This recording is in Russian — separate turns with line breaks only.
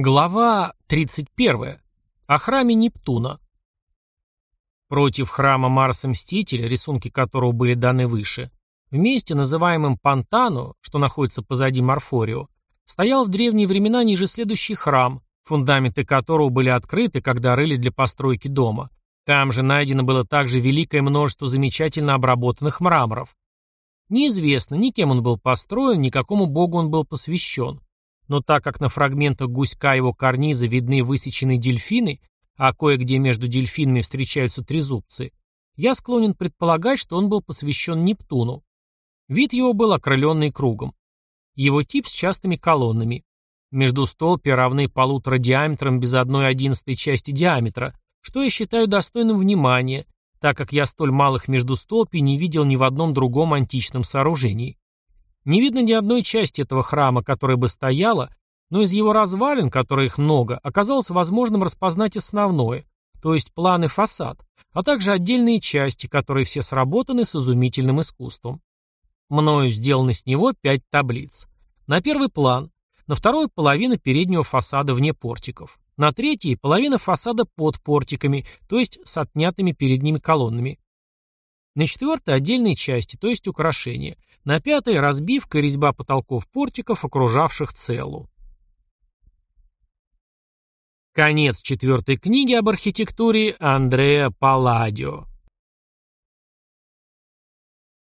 Глава 31. О храме Нептуна. Против храма Марса-Мстителя, рисунки которого были даны выше, в месте, называемом Пантано, что находится позади Марфорио, стоял в древние времена ниже следующий храм, фундаменты которого были открыты, когда рыли для постройки дома. Там же найдено было также великое множество замечательно обработанных мраморов. Неизвестно, ни кем он был построен, ни какому богу он был посвящен но так как на фрагментах гуська его карниза видны высеченные дельфины, а кое-где между дельфинами встречаются трезубцы, я склонен предполагать, что он был посвящен Нептуну. Вид его был окрыленный кругом. Его тип с частыми колоннами. Между столпи равны полутора диаметрам без одной одиннадцатой части диаметра, что я считаю достойным внимания, так как я столь малых междустолпий не видел ни в одном другом античном сооружении. Не видно ни одной части этого храма, которая бы стояла, но из его развалин, которых много, оказалось возможным распознать основное, то есть план и фасад, а также отдельные части, которые все сработаны с изумительным искусством. Мною сделаны с него пять таблиц. На первый план, на второй половина переднего фасада вне портиков, на третий половина фасада под портиками, то есть с отнятыми передними колоннами. На четвертой отдельные части, то есть украшения. На пятой разбивка и резьба потолков портиков, окружавших целу. Конец четвертой книги об архитектуре Андреа Палладио.